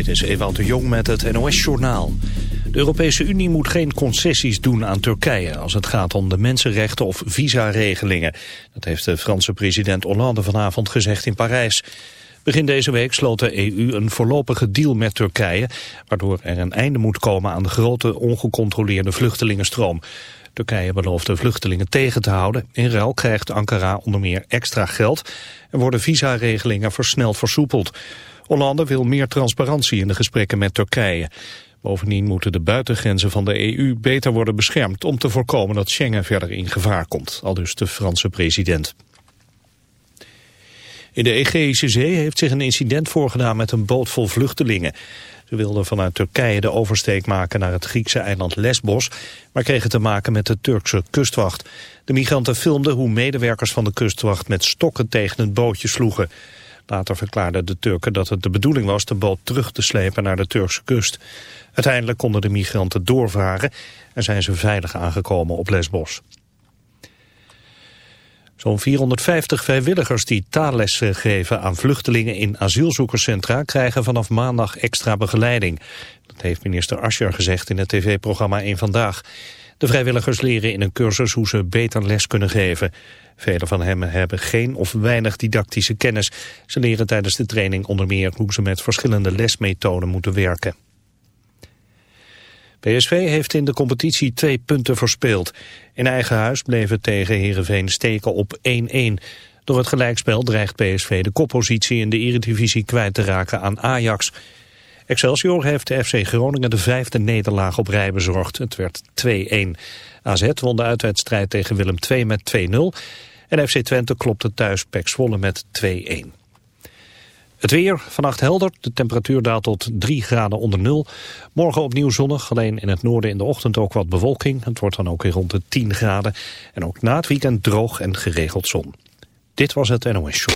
Dit is Ewout de Jong met het NOS-journaal. De Europese Unie moet geen concessies doen aan Turkije... als het gaat om de mensenrechten of visaregelingen. Dat heeft de Franse president Hollande vanavond gezegd in Parijs. Begin deze week sloot de EU een voorlopige deal met Turkije... waardoor er een einde moet komen aan de grote ongecontroleerde vluchtelingenstroom. Turkije belooft de vluchtelingen tegen te houden. In ruil krijgt Ankara onder meer extra geld... en worden visaregelingen versneld versoepeld. Hollande wil meer transparantie in de gesprekken met Turkije. Bovendien moeten de buitengrenzen van de EU beter worden beschermd... om te voorkomen dat Schengen verder in gevaar komt, al dus de Franse president. In de Egeïsche Zee heeft zich een incident voorgedaan met een boot vol vluchtelingen. Ze wilden vanuit Turkije de oversteek maken naar het Griekse eiland Lesbos, maar kregen te maken met de Turkse kustwacht. De migranten filmden hoe medewerkers van de kustwacht met stokken tegen het bootje sloegen. Later verklaarden de Turken dat het de bedoeling was de boot terug te slepen naar de Turkse kust. Uiteindelijk konden de migranten doorvaren en zijn ze veilig aangekomen op Lesbos. Zo'n 450 vrijwilligers die taallessen geven aan vluchtelingen in asielzoekerscentra krijgen vanaf maandag extra begeleiding. Dat heeft minister Ascher gezegd in het tv-programma 1 Vandaag. De vrijwilligers leren in een cursus hoe ze beter les kunnen geven. Velen van hen hebben geen of weinig didactische kennis. Ze leren tijdens de training onder meer hoe ze met verschillende lesmethoden moeten werken. PSV heeft in de competitie twee punten verspeeld. In eigen huis bleven tegen Heerenveen steken op 1-1. Door het gelijkspel dreigt PSV de koppositie in de eredivisie kwijt te raken aan Ajax. Excelsior heeft de FC Groningen de vijfde nederlaag op rij bezorgd. Het werd 2-1. AZ won de uitwedstrijd tegen Willem II met 2-0. En FC Twente klopte thuis Pek Zwolle met 2-1. Het weer, vannacht helder. De temperatuur daalt tot 3 graden onder nul. Morgen opnieuw zonnig, alleen in het noorden in de ochtend ook wat bewolking. Het wordt dan ook weer rond de 10 graden. En ook na het weekend droog en geregeld zon. Dit was het NOS Show.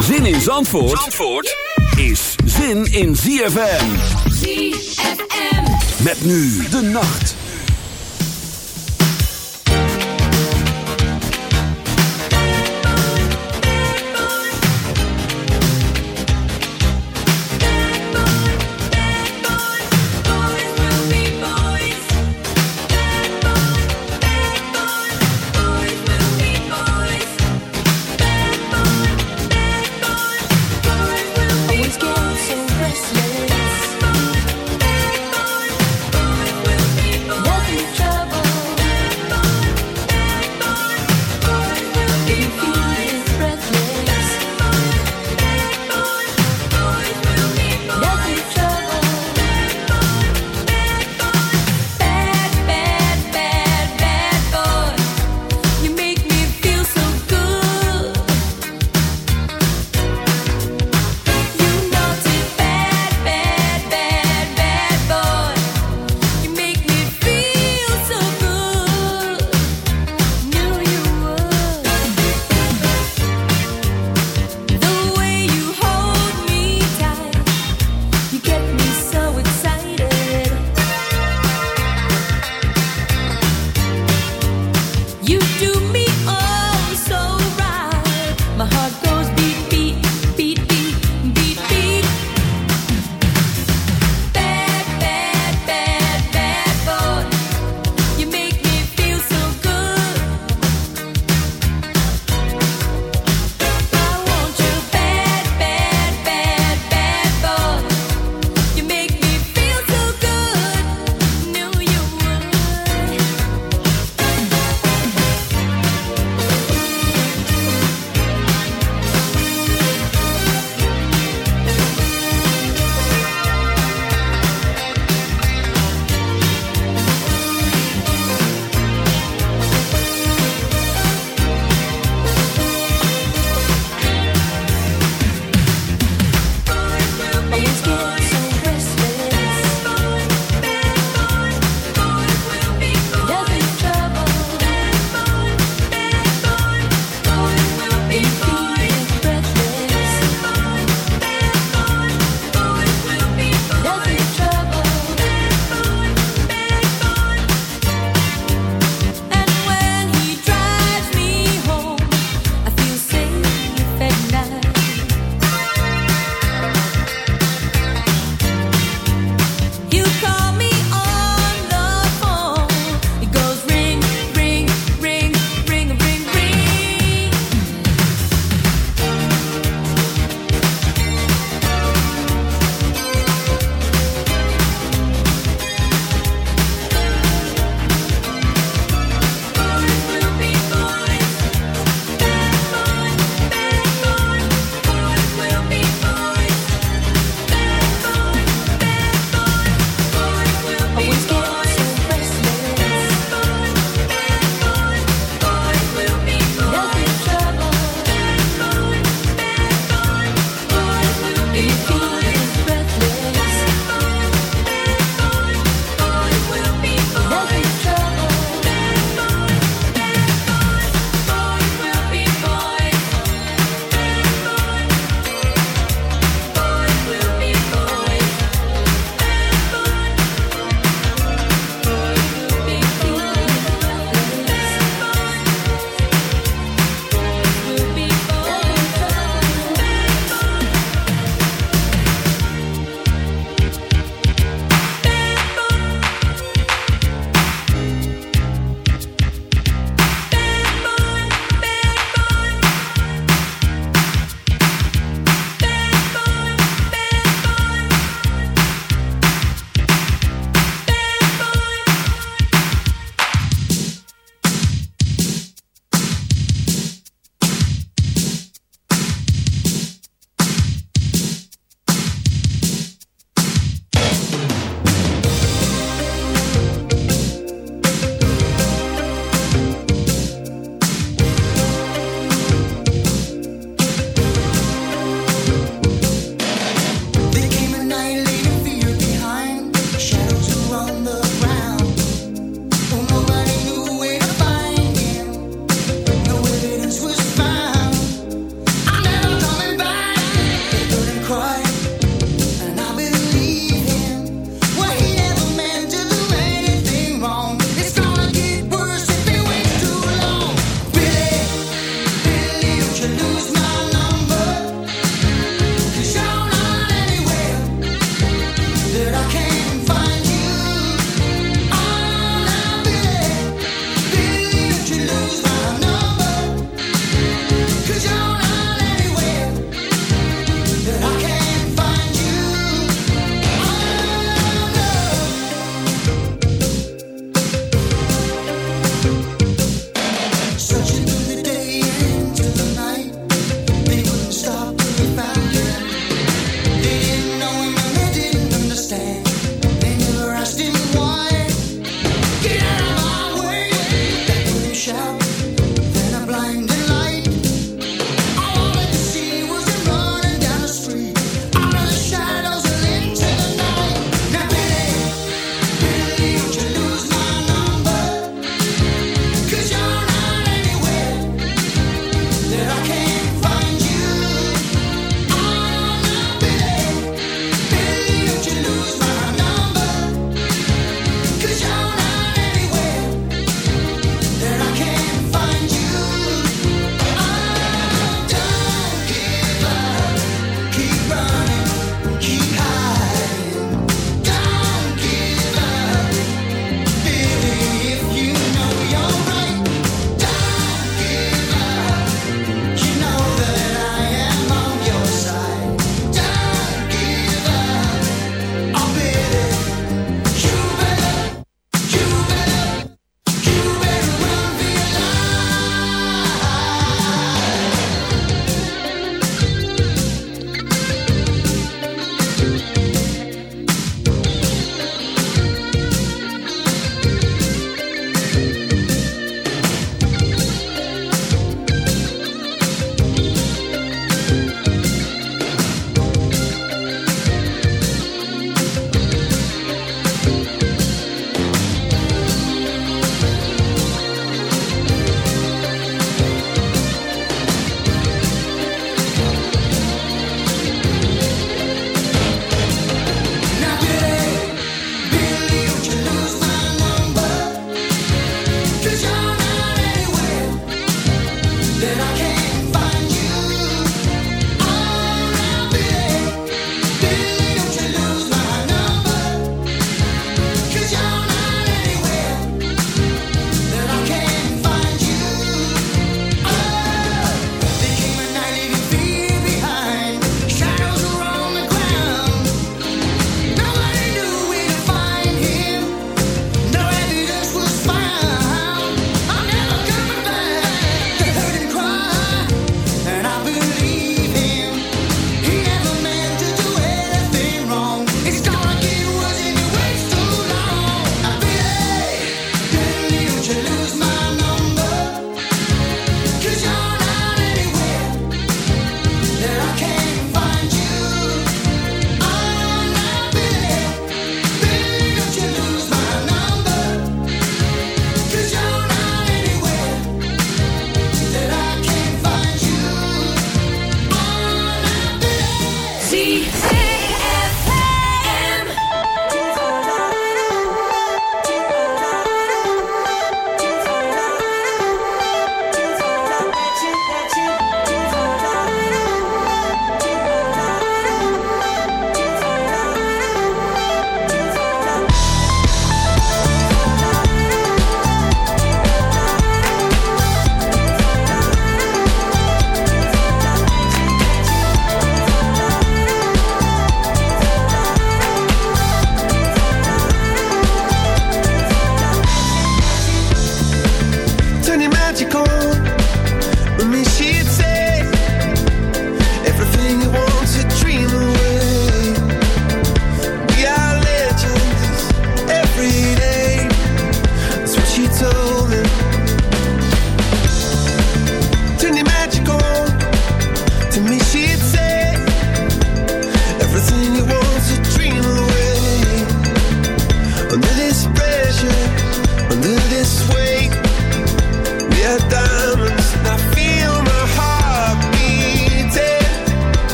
Zin in Zandvoort, Zandvoort is zin in ZFM. ZFM. Met nu de nacht.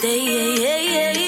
stay.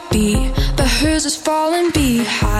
Heartbeat, but hers is falling behind.